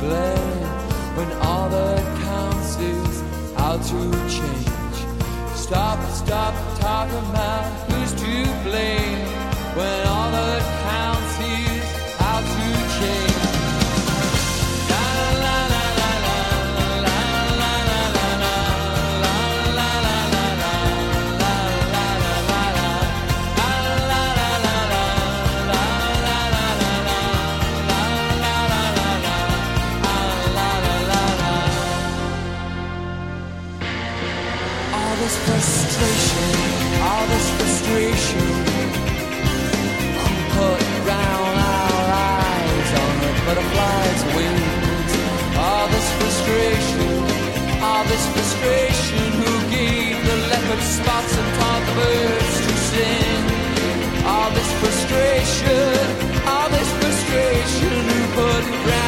blame when all that counts is how to change. Stop, stop, talk about who's to blame. frustration who put round our eyes on a butterfly's wings. All this frustration, all this frustration who gave the leopard spots and taught the birds to sing. All this frustration, all this frustration who put round